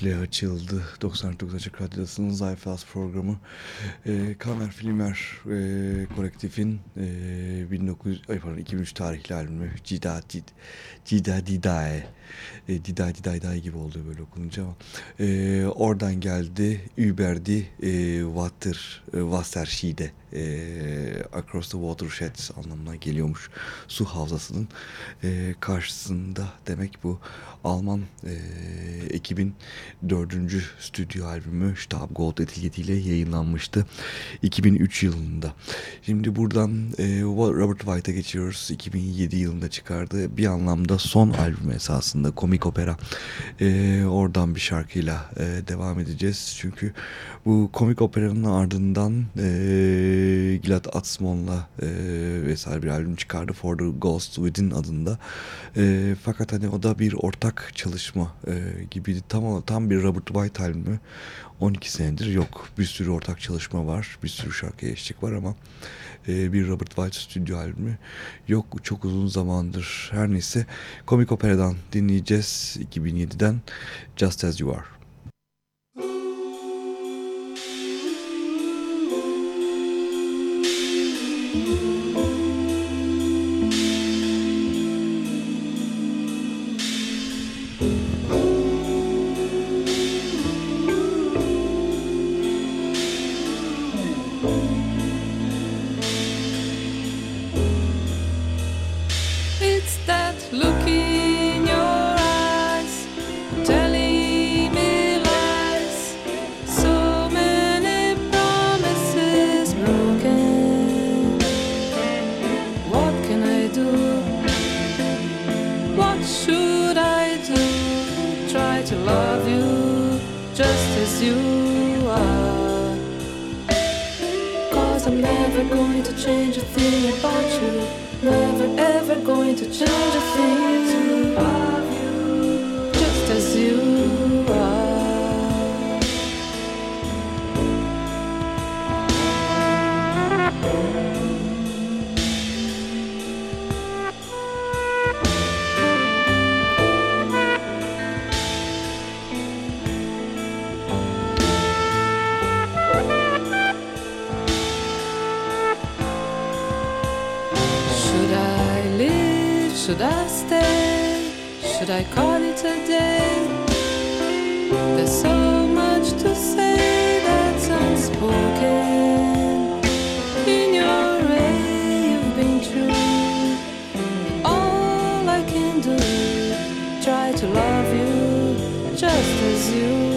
kolektifle açıldı. 99 Açık Radyosu'nun Zayfaz programı. E, Kamer Filmer e, kolektifin e, 19, ay pardon, 2003 tarihli albümü Cida, Cid, Cida Didae. E, Diday Diday Day gibi oldu böyle okununca ama. E, oradan geldi Überdi e, Water, e, e, Across the Watershed anlamına geliyormuş. Su havzasının e, karşısında demek bu Alman e, ekibin dördüncü stüdyo albümü Stab Gold etiketiyle yayınlanmıştı 2003 yılında. Şimdi buradan e, Robert White'a geçiyoruz. 2007 yılında çıkardı. Bir anlamda son albüm esasında komik opera. E, oradan bir şarkıyla e, devam edeceğiz. Çünkü bu komik operanın ardından e, Gilad Atzmon'la e, vesaire bir albüm çıkardı. For the Ghost Within adında. E, fakat hani o da bir ortak çalışma e, gibiydi. Tam, tam bir Robert White albümü. 12 senedir yok. Bir sürü ortak çalışma var. Bir sürü şarkı eşlik var ama e, bir Robert White stüdyo albümü yok. Çok uzun zamandır. Her neyse komik operadan dinleyeceğiz. 2007'den Just As You Are. you. You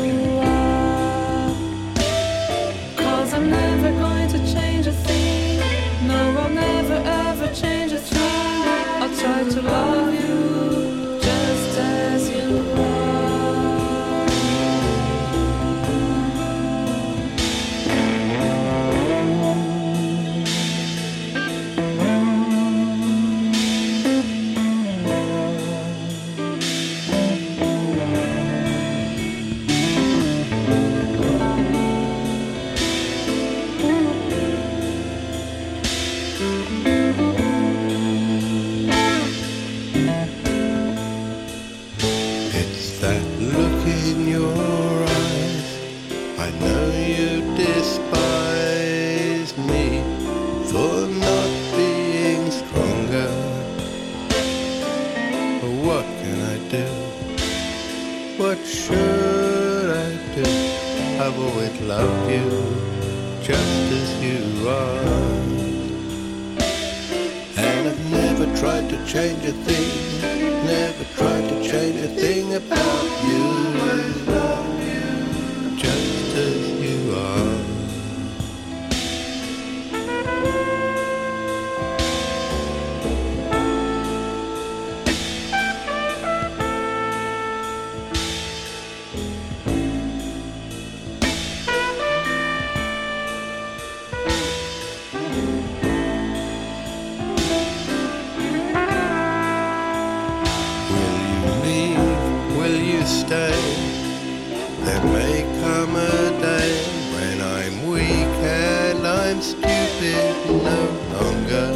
I'm stupid no longer.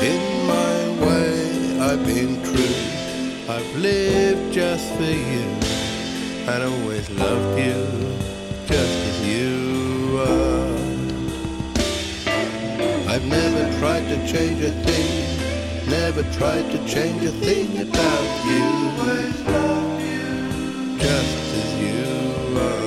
In my way, I've been true. I've lived just for you. and always loved you just as you are. I've never tried to change a thing, never tried to change a thing about you. Just as you are.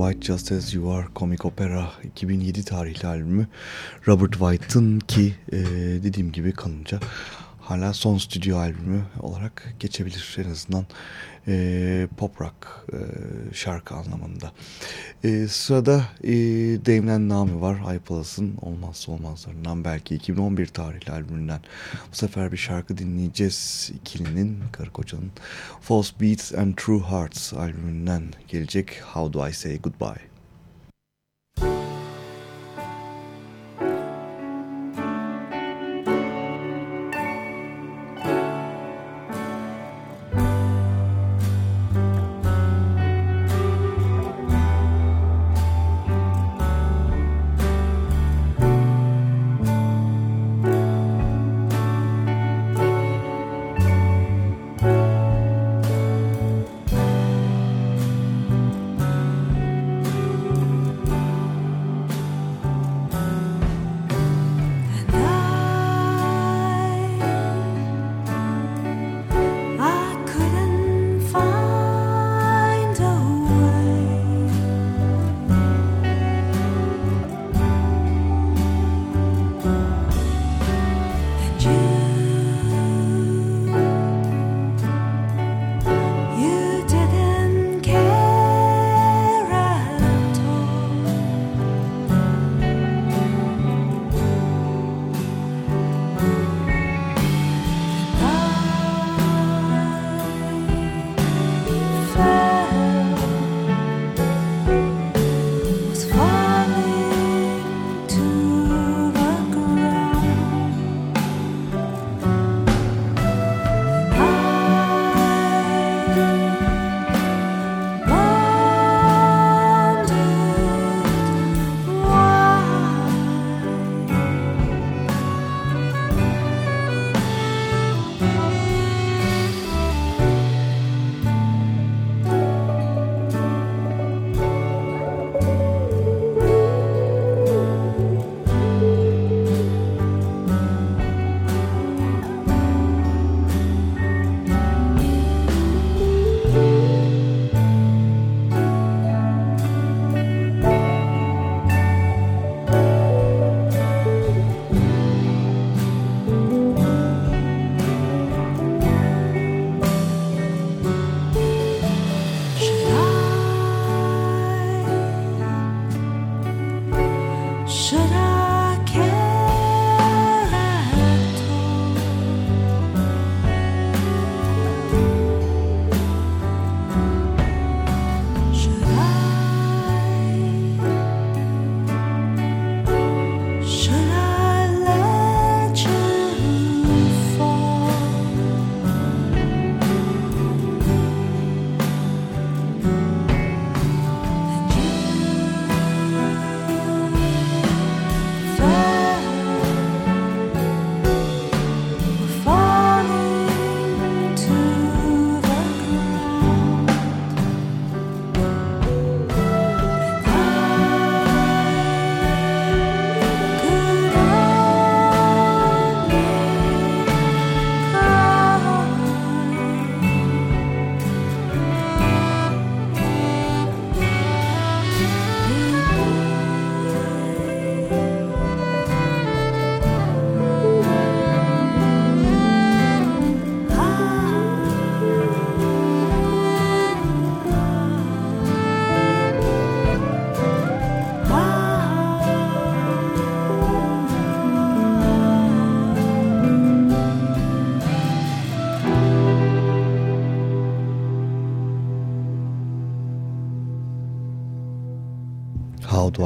White Just As You Are komik opera 2007 tarihli albümü Robert White'ın ki e, dediğim gibi kanınca hala son stüdyo albümü olarak geçebilir en azından e, pop rock e, şarkı anlamında. E, sırada e, Damien Nami var iPalas'ın olmazsa olmazlarından belki 2011 tarihli albümünden bu sefer bir şarkı dinleyeceğiz ikilinin karı kocanın False Beats and True Hearts albümünden gelecek How Do I Say Goodbye.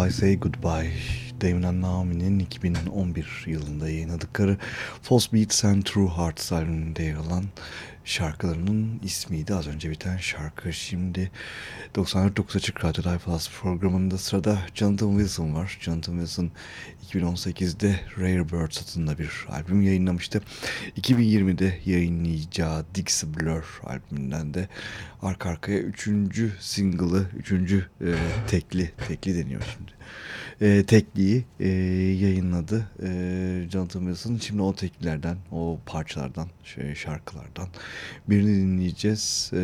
I Say Goodbye? Damon Naomi'nin 2011 yılında yayınladıkları False Beats and True Hearts albümünde yer alan şarkılarının ismiydi az önce biten şarkı. Şimdi 94.9 Açık Radyo Live Plus programında sırada Jonathan Wilson var. Jonathan Wilson 2018'de Rare Birds adında bir albüm yayınlamıştı. 2020'de yayınlayacağı Dixie Blur albümünden de arka arkaya üçüncü single'ı, üçüncü e, tekli, tekli deniyor şimdi e, tekliği e, yayınladı e, Jonathan Wilson. Şimdi o teklilerden, o parçalardan, şey, şarkılardan birini dinleyeceğiz. E,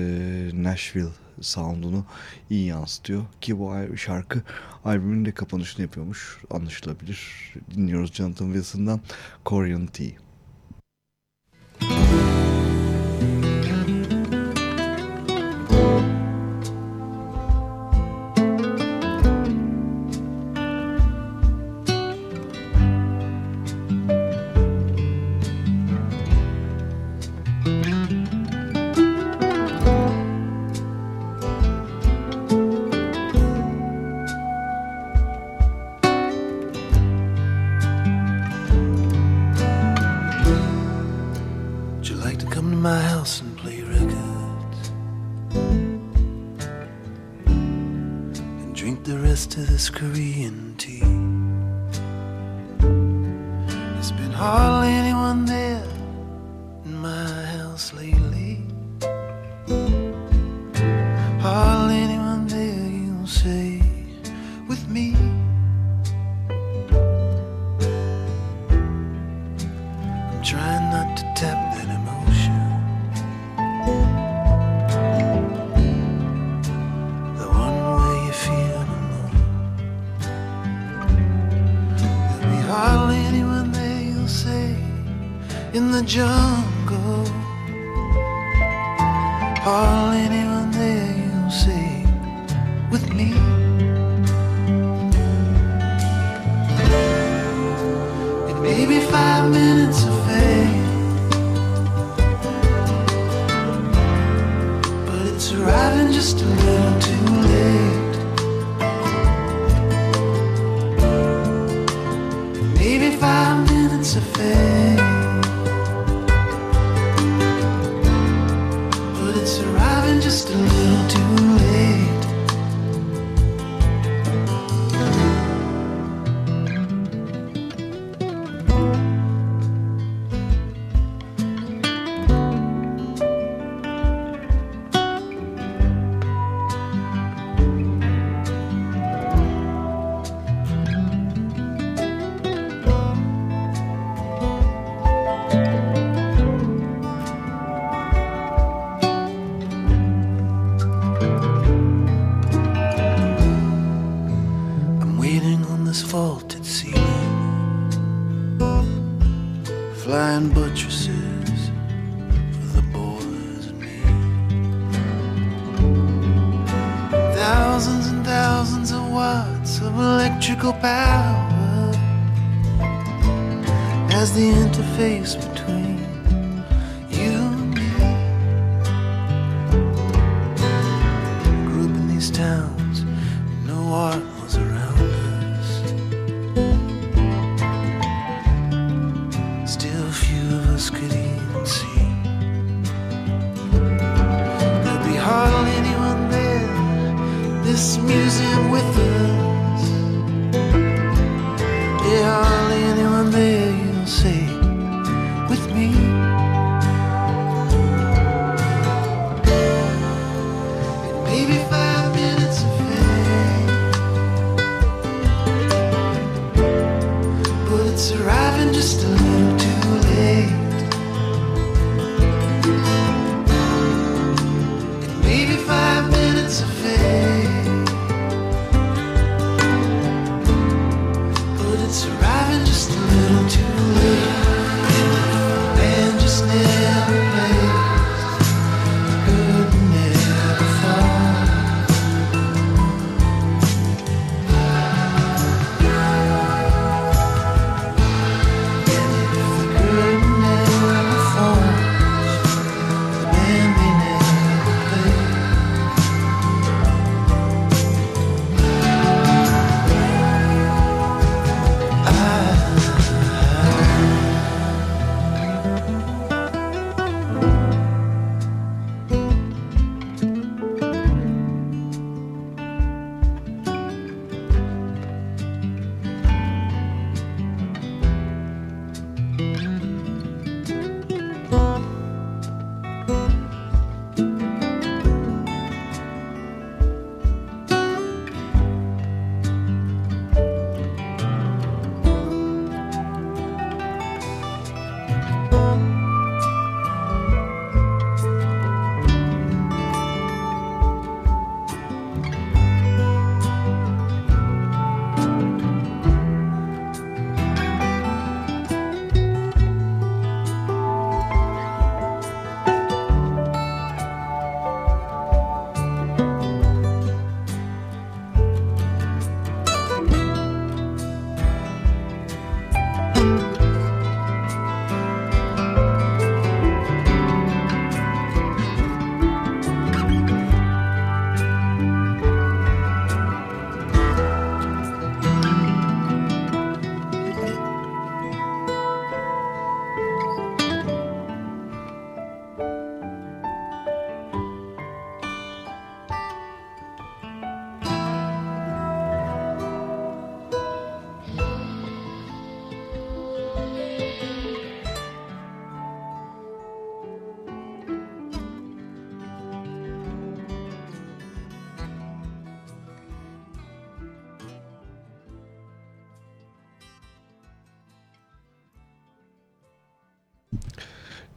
Nashville sound'unu iyi yansıtıyor ki bu şarkı albümün de kapanışını yapıyormuş anlaşılabilir. Dinliyoruz Jonathan Wilson'dan Korean Tea.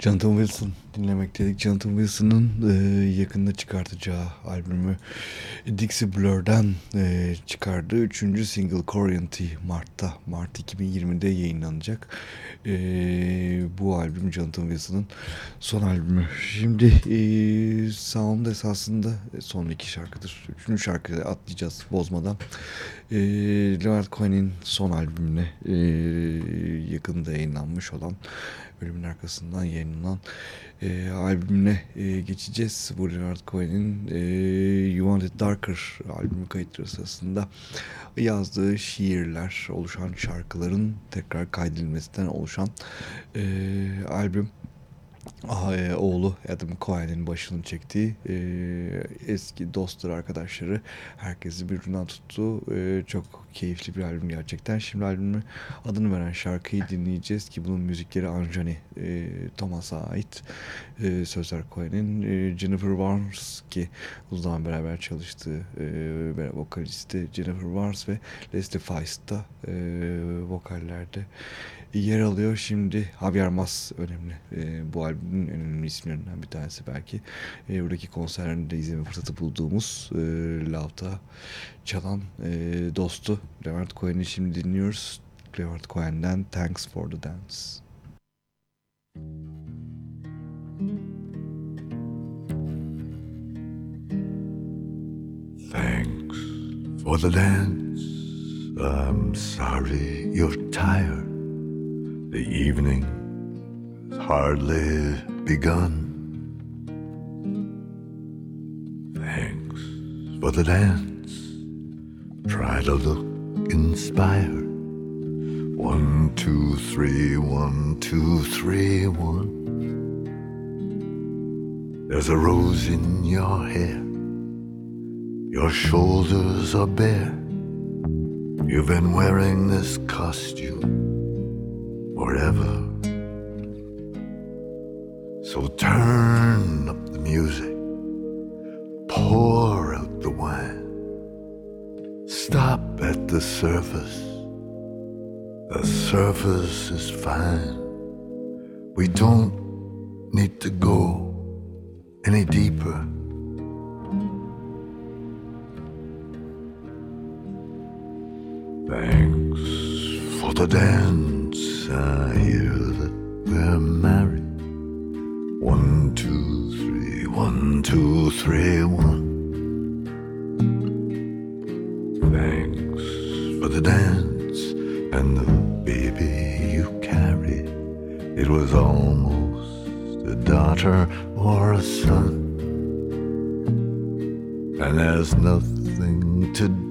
Jonathan Wilson dinlemekteydik. Jonathan Wilson'ın e, yakında çıkartacağı albümü Dixie Blur'dan e, çıkardığı üçüncü single Corianty Mart'ta, Mart 2020'de yayınlanacak. E, bu albüm Jonathan Wilson'ın son albümü. Şimdi e, Sound esasında son iki şarkıdır. Üçüncü şarkıda atlayacağız bozmadan. E, Leonard Cohen'in son albümüne e, yakında yayınlanmış olan bölümün arkasından yayınlanan e, albümüne e, geçeceğiz. Bu Leonard Cohen'in e, You Want It Darker albümü kayıtları sırasında yazdığı şiirler, oluşan şarkıların tekrar kaydedilmesinden oluşan e, albüm. E, oğlu Adam Cohen'in başını çektiği e, eski dostları, arkadaşları herkesi birbirinden tuttu. E, çok keyifli bir albüm gerçekten. Şimdi albümü adını veren şarkıyı dinleyeceğiz ki bunun müzikleri Anjani e, Thomas'a ait. E, sözler Cohen'in e, Jennifer Warnes ki uzun beraber çalıştığı e, vokalisti Jennifer Warnes ve Leslie Feist'ta e, vokallerde yer alıyor. Şimdi Javier Mas önemli. E, bu albümün önemli isimlerinden bir tanesi belki. E, buradaki konserlerinde izleme fırsatı bulduğumuz e, Love'da çalan e, dostu Leonard Cohen'i şimdi dinliyoruz. Leonard Cohen'den Thanks for the Dance. Thanks for the dance. I'm sorry you're tired. The evening has hardly begun. Thanks for the dance. Try to look inspired. One, two, three, one, two, three, one. There's a rose in your hair. Your shoulders are bare. You've been wearing this costume forever. So turn up the music, pour out the wine, stop at the surface. The surface is fine. We don't need to go any deeper. Thanks for the dance. I hear that we're married. One, two, three, one, two, three, one. Thanks for the dance and the baby you carried. It was almost a daughter or a son. And there's nothing to do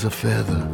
as a feather.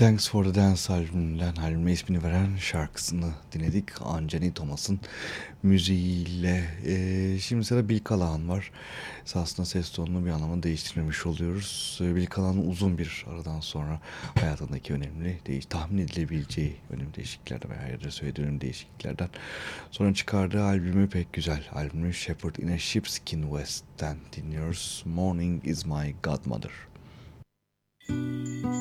Thanks for the Dance albümünden albüme ismini veren şarkısını dinledik. Anjani Thomas'ın müziğiyle. Ee, şimdi sırada Bill Callahan var. Esasında ses tonunu bir anlamda değiştirmemiş oluyoruz. Ee, Bill Callahan'ın uzun bir aradan sonra hayatındaki önemli, değiş tahmin edilebileceği önemli değişikliklerden veya ya da söylediği önemli değişikliklerden sonra çıkardığı albümü pek güzel. Albümü Shepherd in a Sheepskin West'ten dinliyoruz. Morning is my Godmother. Morning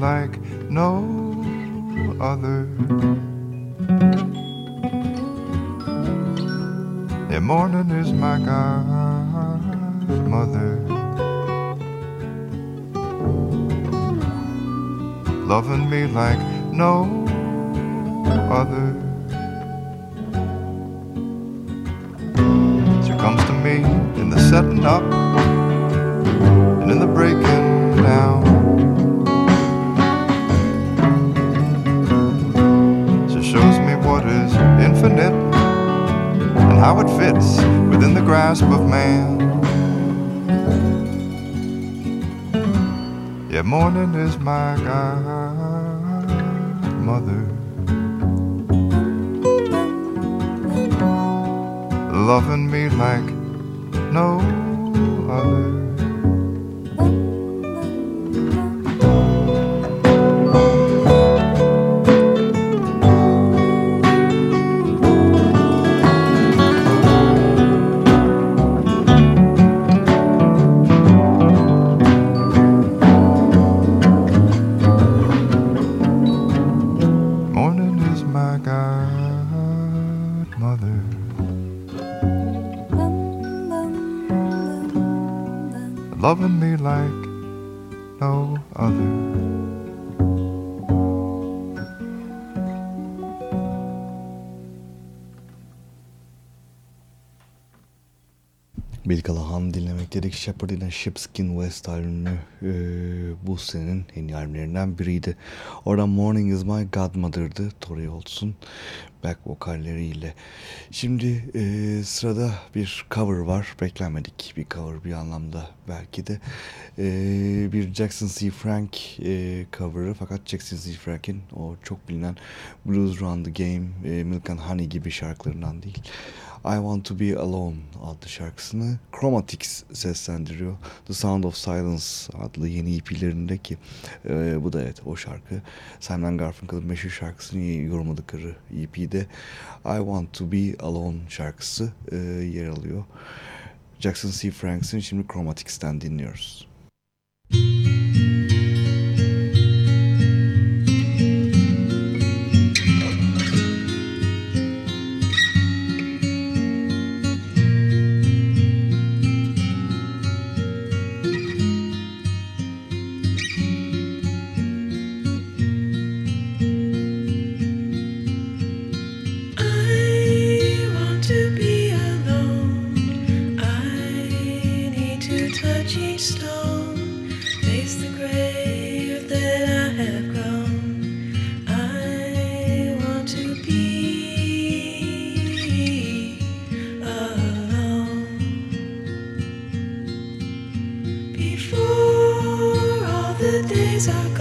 like no other. The morning is my godmother. Loving me like no 来。Callahan dinlemek dedik. Shepherd in a Sheepskin West albümü e, bu senenin en iyi albümlerinden biriydi. Oradan Morning is My Godmother'dı. Tori Holtz'un back vokalleriyle. Şimdi e, sırada bir cover var. Beklenmedik bir cover bir anlamda belki de. E, bir Jackson C. Frank e, cover'ı fakat Jackson C. Frank'in o çok bilinen Blues Run the Game, e, Milk and Honey gibi şarkılarından değil. I Want To Be Alone adlı şarkısını Chromatics seslendiriyor. The Sound of Silence adlı yeni EP'lerindeki e, bu da evet o şarkı. Simon Garfunkel'ın meşhur şarkısını yorumladıkları EP'de I Want To Be Alone şarkısı e, yer alıyor. Jackson C. Franks'in şimdi Chromatics'ten dinliyoruz. I the days are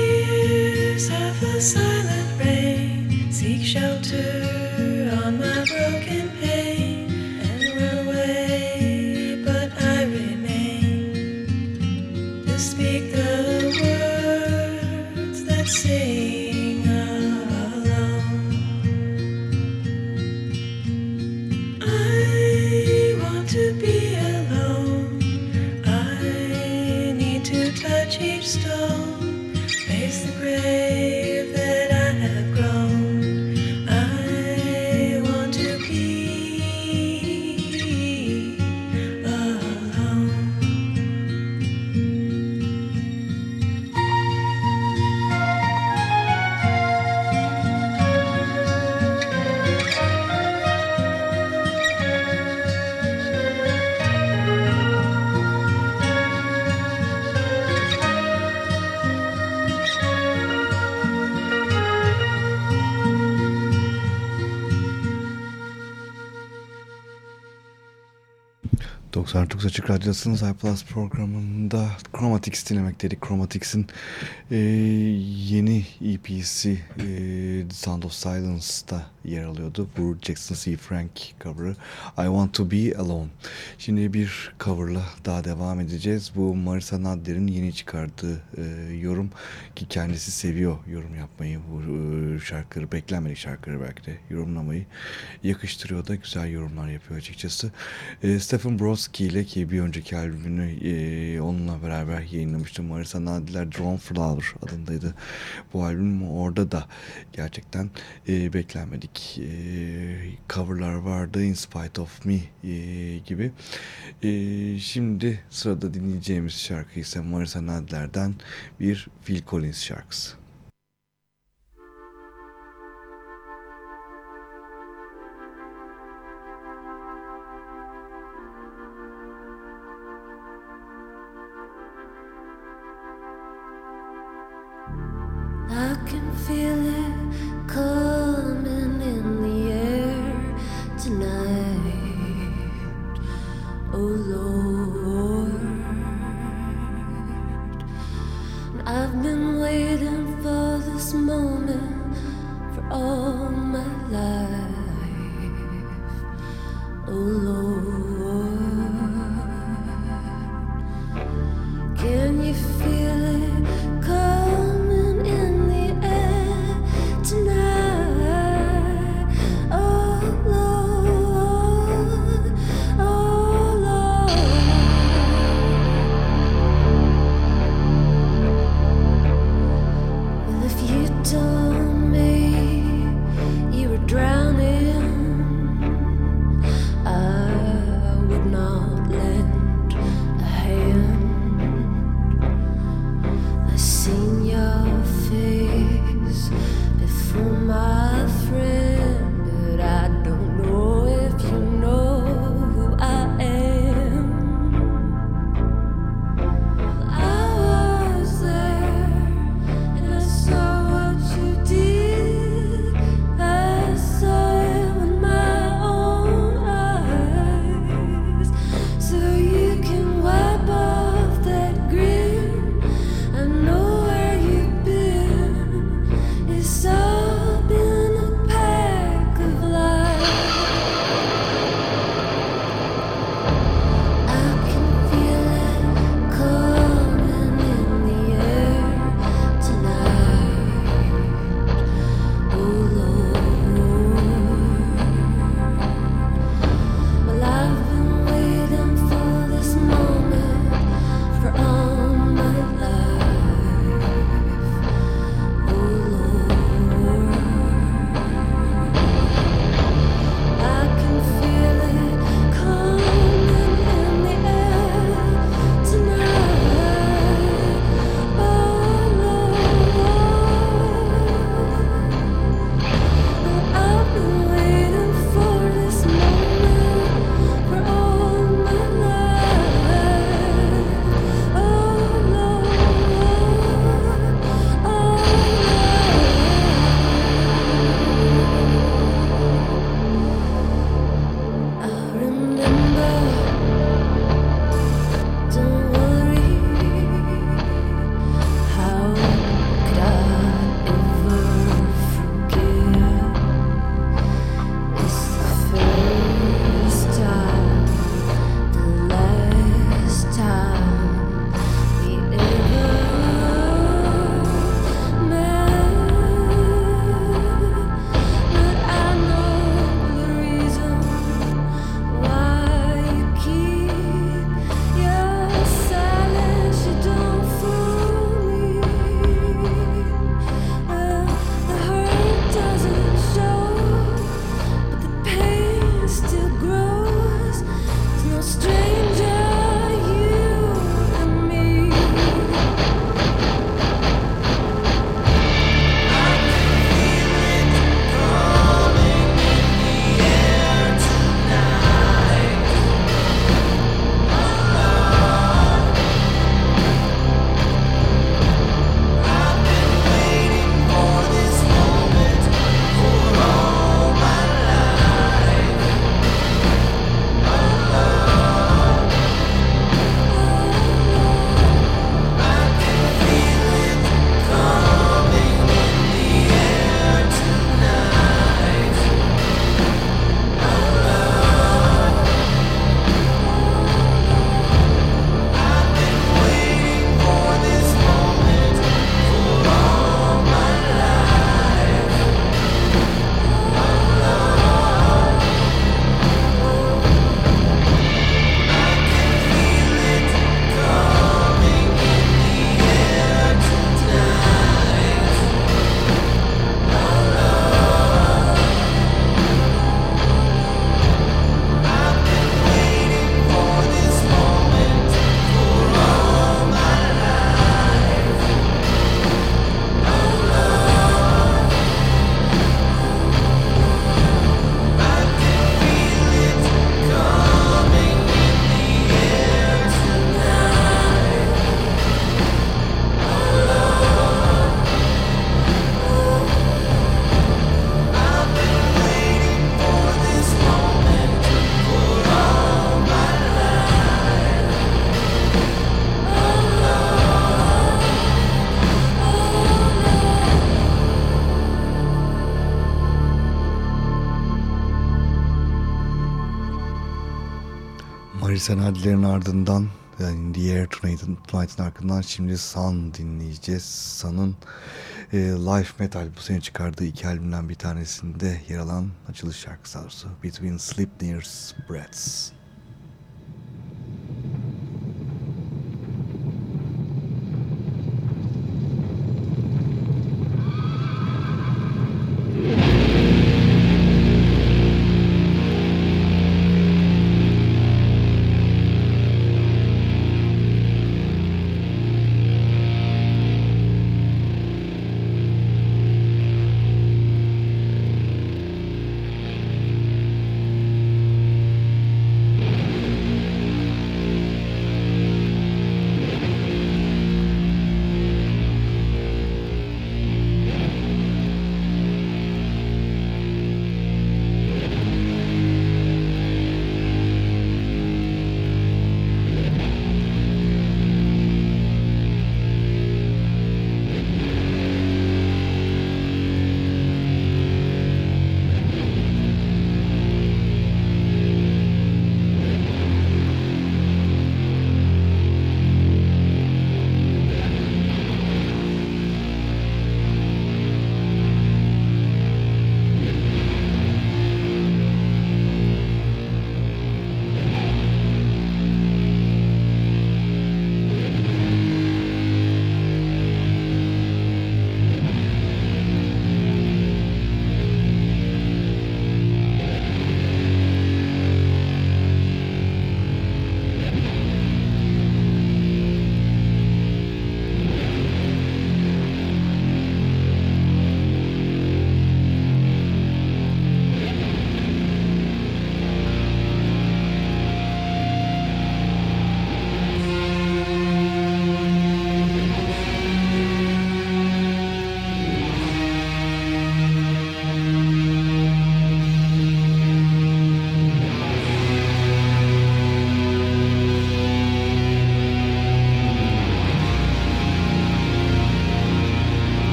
tears of the silent rain seek shelter Açık Radyosu'nun iPlus programında Chromatics dinlemek dedik. Chromatics'in e, yeni EP'si e, Sound of Silence'da yer alıyordu. Bu Jackson C. Frank cover'ı I Want To Be Alone. Şimdi bir cover'la daha devam edeceğiz. Bu Marisa Nadler'in yeni çıkardığı e, yorum ki kendisi seviyor yorum yapmayı. Bu e, şarkıları, beklenmedik şarkıları belki de yorumlamayı yakıştırıyor da güzel yorumlar yapıyor açıkçası. E, Stephen Brodsky ile ki bir önceki albümünü e, onunla beraber yayınlamıştım. Marisa Nadiler Drone Flower adındaydı bu albüm. Orada da gerçekten e, beklenmedik e, coverlar vardı. In Spite of Me e, gibi. E, şimdi sırada dinleyeceğimiz şarkı ise Marisa Nadiler'den bir Phil Collins şarkısı. Senadilerin ardından yani The Air Tonight'ın Tonight'ın arkasından şimdi Sun dinleyeceğiz. Sun'ın e, Life Metal bu sene çıkardığı iki albümden bir tanesinde yer alan açılış şarkısı Between Sleipnir's Breaths.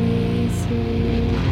easy.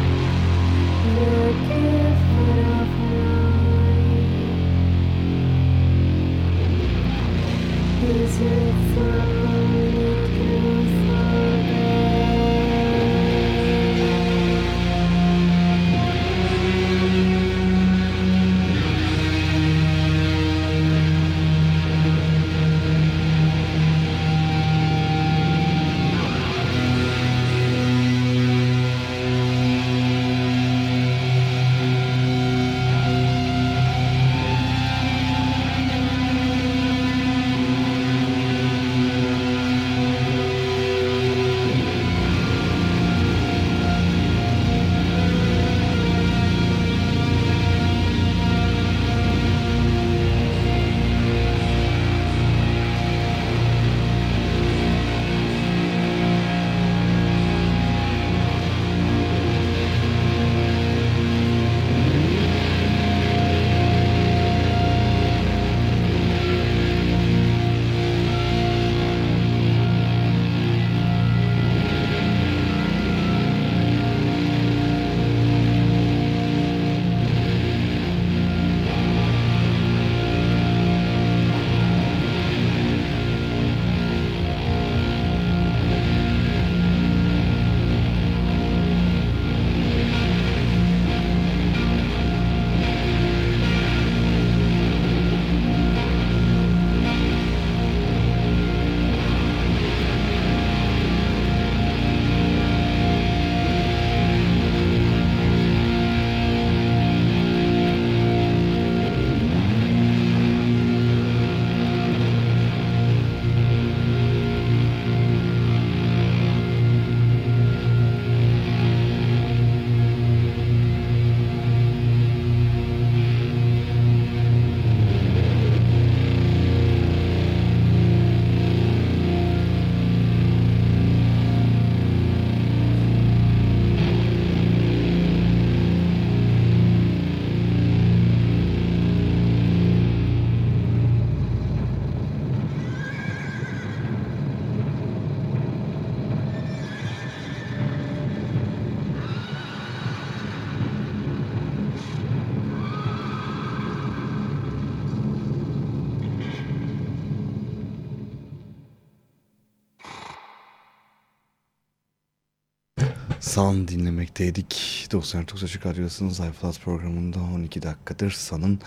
San dinlemekteydik. 99 Açık Radyosu'nun Zayflas programında 12 dakikadır San'ın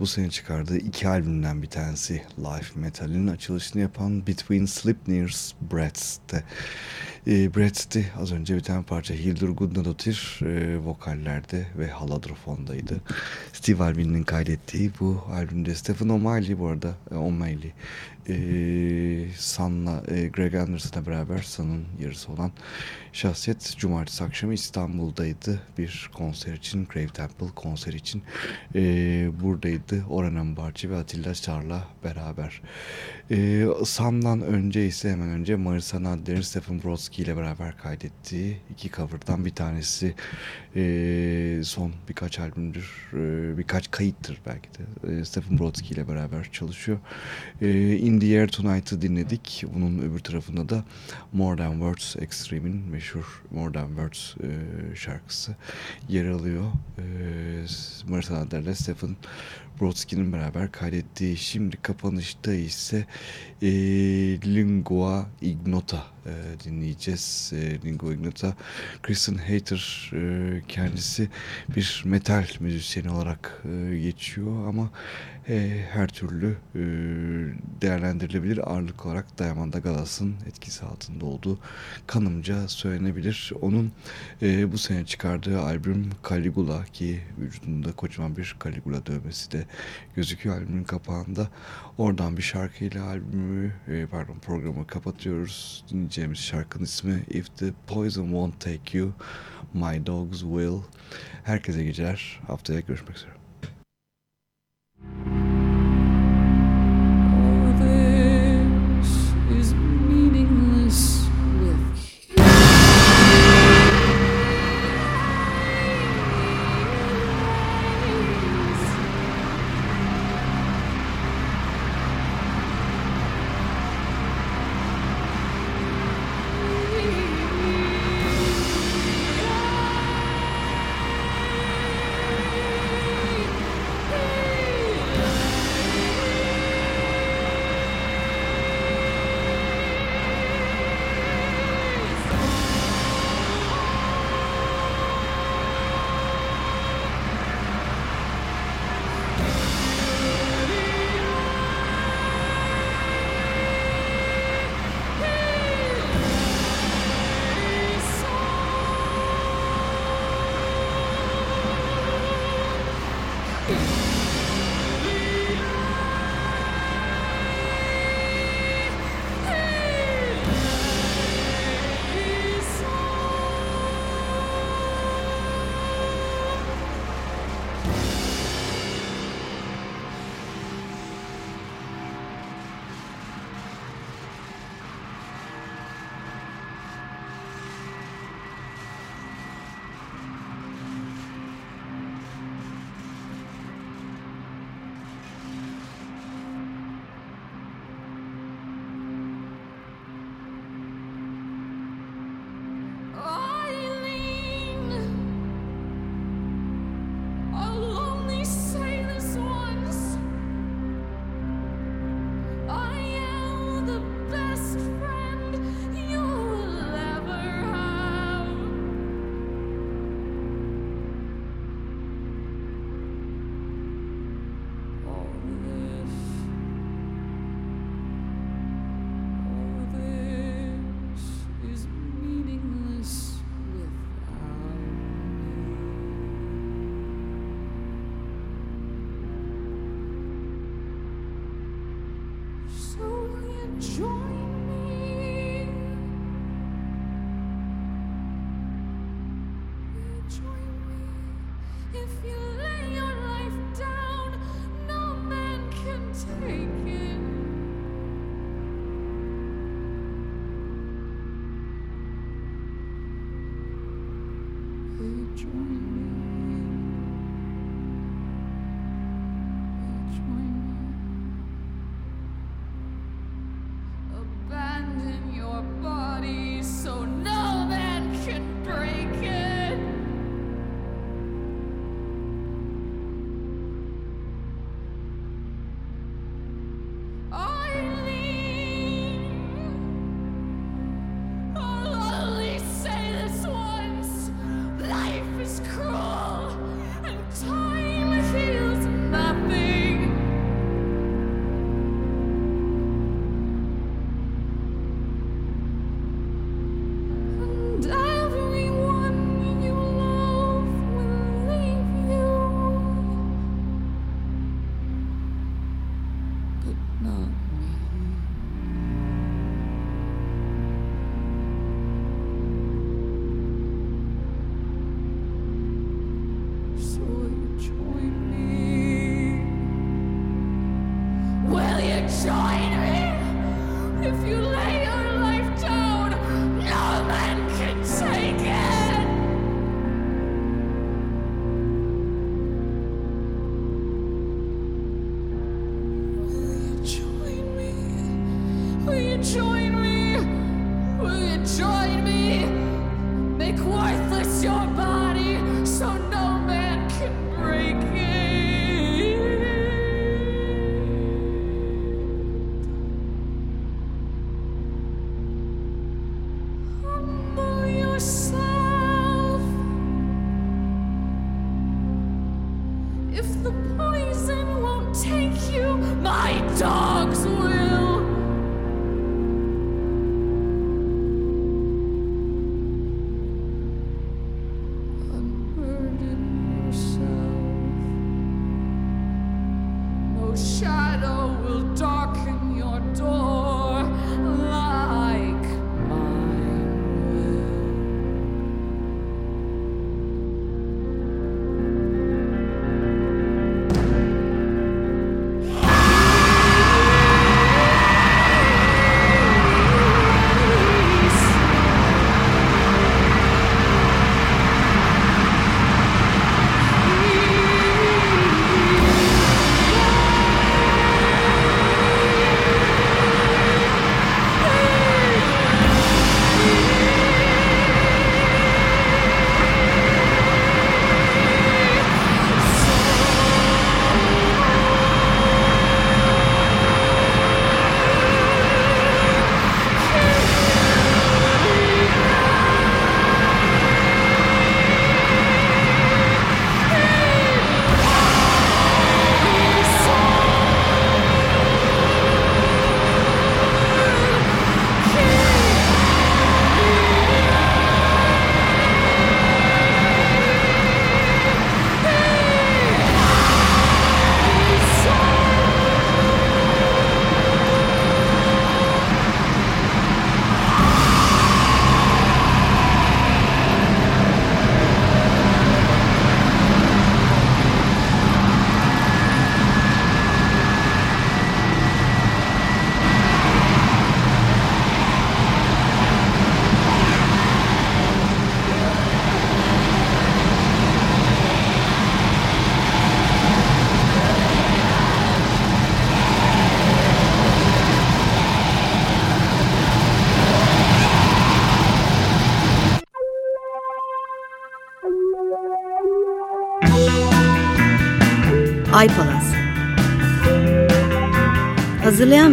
bu sene çıkardığı iki albümden bir tanesi Life Metal'in açılışını yapan Between Sleipnir's Breaths'te. E, Breaths'ti az önce bir tane parça Hildur Gudnadottir e, vokallerde ve haladrofondaydı. Steve Albin'in kaydettiği bu albümde Stephen O'Malley bu arada e, O'Malley e, San'la e, Greg Anderson'la beraber San'ın yarısı olan şahsiyet. Cumartesi akşamı İstanbul'daydı bir konser için Grave Temple konser için. E, buradaydı Orhan Ambarcı ve Atilla Çar'la beraber. E, Sam'dan önce ise hemen önce Marisa Nadler'in Stephen Brodsky ile beraber kaydettiği iki cover'dan bir tanesi e, son birkaç albümdür e, birkaç kayıttır belki de. E, Stephen Brodsky ile beraber çalışıyor. E, In the Air Tonight'ı dinledik. Bunun öbür tarafında da More Than Words Extreme'in meşhur More Than Words e, şarkısı yer alıyor. E, Marisa Nadler ile Stephen Brodsky'nin beraber kaydettiği şimdi kapanışta ise e, Lingua Ignota e, dinleyeceğiz. E, Lingua Ignota Kristen Hayter e, kendisi bir metal müzisyeni olarak e, geçiyor ama e, her türlü e, değerlendirilebilir ağırlık olarak Diamanda Galas'ın etkisi altında olduğu kanımca söylenebilir. Onun e, bu sene çıkardığı albüm Caligula ki vücudunda kocaman bir Caligula dövmesi de gözüküyor albümün kapağında. Oradan bir şarkıyla albümü e, pardon programı kapatıyoruz. Dinleyeceğimiz şarkının ismi If the Poison Won't Take You, My Dogs Will. Herkese geceler. Haftaya görüşmek üzere. Thank you.